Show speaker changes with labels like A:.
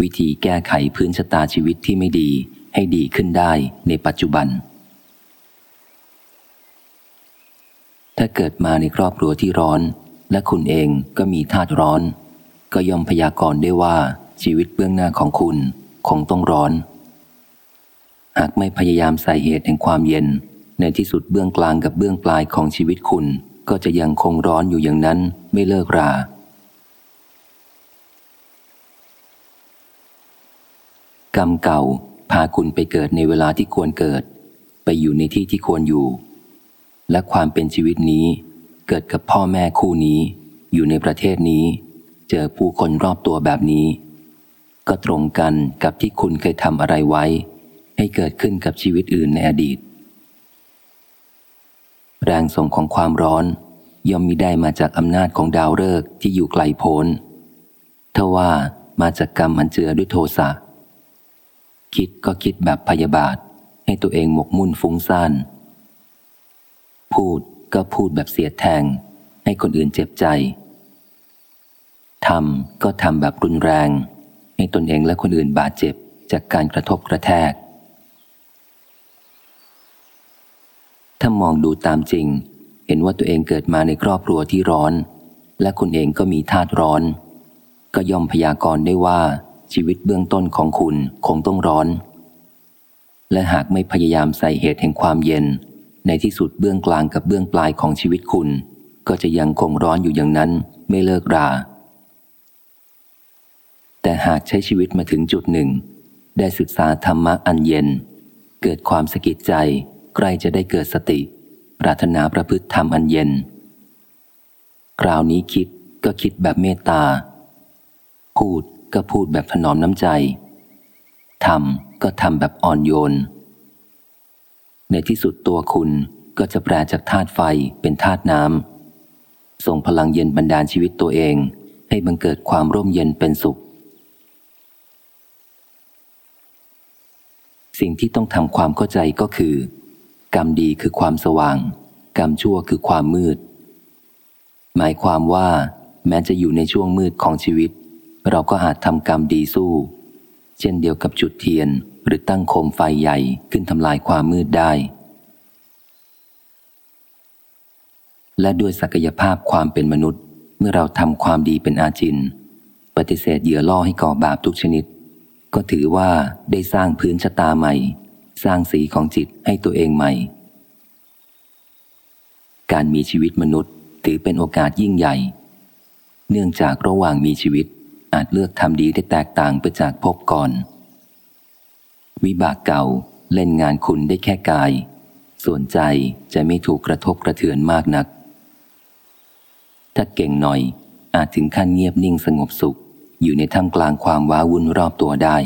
A: วิธีแก้ไขพื้นชะตาชีวิตที่ไม่ดีให้ดีขึ้นได้ในปัจจุบัน ถ้าเกิดมาในครอบครัวที่ร้อน และคุณเองก็มีธาตุร้อน ก็ย่อมพยากรณ์ได้ว่าชีวิตเบื้องหน้าของคุณคงต้องร้อน หากไม่พยายามใส่เหตุแห่งความเย็น ในที่สุดเบื้องกลางกับเบื้องปลายของชีวิตคุณ ก็จะยังคงร้อนอยู่อย่างนั้นไม่เลิกรา กรรมเก่า พาคุณไปเกิดในเวลาที่ควรเกิด ไปอยู่ในที่ที่ควรอยู่ และความเป็นชีวิตนี้ เกิดกับพ่อแม่คู่นี้ อยู่ในประเทศนี้ เจอผู้คนรอบตัวแบบนี้ ก็ตรงกันกับที่คุณเคยทำอะไรไว้ ให้เกิดขึ้นกับชีวิตอื่นในอดีต แรงส่งของความร้อนย่อมมีได้มาจากอำนาจของดาวฤกษ์ที่อยู่ไกลโพ้นทว่ามาจากกรรมอันเจือด้วยโทสะ คิดก็คิดแบบพยาบาท ให้ตัวเองหมกมุ่นฟุ้งซ่าน พูดก็พูดแบบเสียแทง ให้คนอื่นเจ็บใจทำก็ทำแบบรุนแรง ให้ตนเองและคนอื่นบาดเจ็บจากการกระทบกระแทก ถ้ามองดูตามจริง เห็นว่าตัวเองเกิดมาในครอบครัวที่ร้อน และคุณเองก็มีธาตุร้อน ก็ย่อมพยากรณ์ได้ว่า ชีวิตเบื้องต้นของคุณคงต้องร้อน และหากไม่พยายามใส่เหตุแห่งความเย็น ในที่สุดเบื้องกลางกับเบื้องปลายของชีวิตคุณ ก็จะยังคงร้อนอยู่อย่างนั้นไม่เลิกรา แต่หากใช้ชีวิตมาถึงจุดหนึ่ง ได้ศึกษาธรรมะอันเย็น เกิดความสกิดใจ ใกล้จะได้เกิดสติ ปรารถนาประพฤติธรรมอันเย็น คราวนี้คิดก็คิดแบบเมตตา พูด ก็พูดแบบถนอมน้ำใจทำก็ทำแบบอ่อนโยน ในที่สุดตัวคุณก็จะแปลจากธาตุไฟเป็นธาตุน้ำส่งพลังเย็นบันดาลชีวิตตัวเอง ให้บังเกิดความร่มเย็นเป็นสุข สิ่งที่ต้องทำความเข้าใจก็คือ กรรมดีคือความสว่าง กรรมชั่วคือความมืด หมายความว่า แม้จะอยู่ในช่วงมืดของชีวิต เราก็อาจทำกรรมดีสู้ เช่นเดียวกับจุดเทียนหรือตั้งโคมไฟใหญ่ขึ้นทำลายความมืดได้ และด้วยศักยภาพความเป็นมนุษย์ เมื่อเราทำความดีเป็นอาจิน ปฏิเสธเหยื่อล่อให้ก่อบาปทุกชนิด ก็ถือว่าได้สร้างพื้นชะตาใหม่ สร้างสีของจิตให้ตัวเองใหม่ การมีชีวิตมนุษย์ถือเป็นโอกาสยิ่งใหญ่ เนื่องจากระหว่างมีชีวิต อาจเลือกทำดีได้แตกต่างไปจากพบก่อน วิบากเก่าเล่นงานคุณได้แค่กาย ส่วนใจจะไม่ถูกกระทบกระเทือนมากนัก ถ้าเก่งหน่อยอาจถึงขั้นเงียบนิ่งสงบสุข อยู่ในท่ามกลางความว้าวุ่นรอบตัวได้